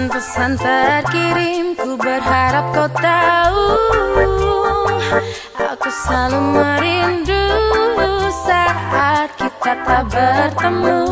Pesan-pesan terkirim Ku berharap kau tahu. Aku selalu merindu Saat kita tak bertemu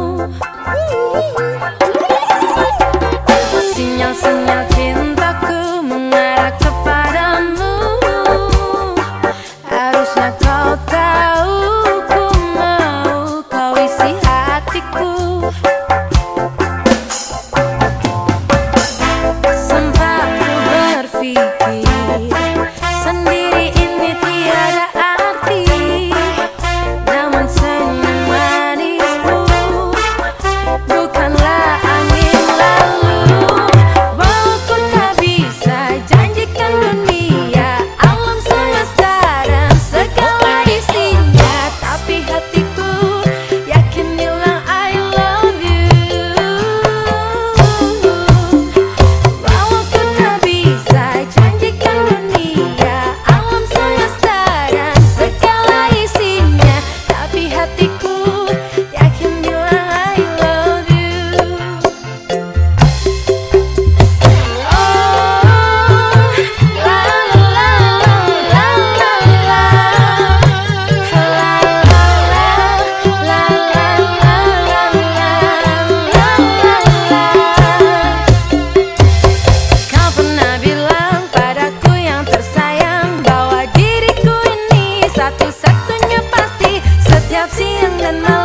and my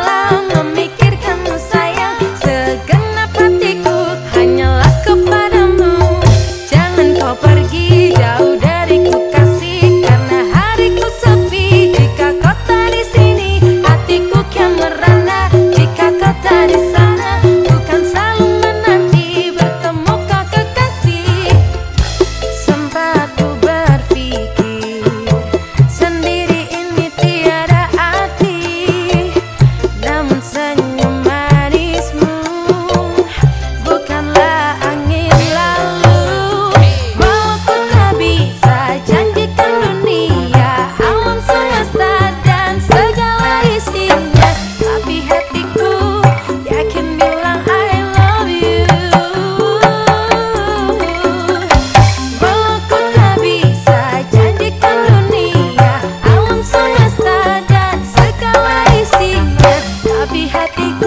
happy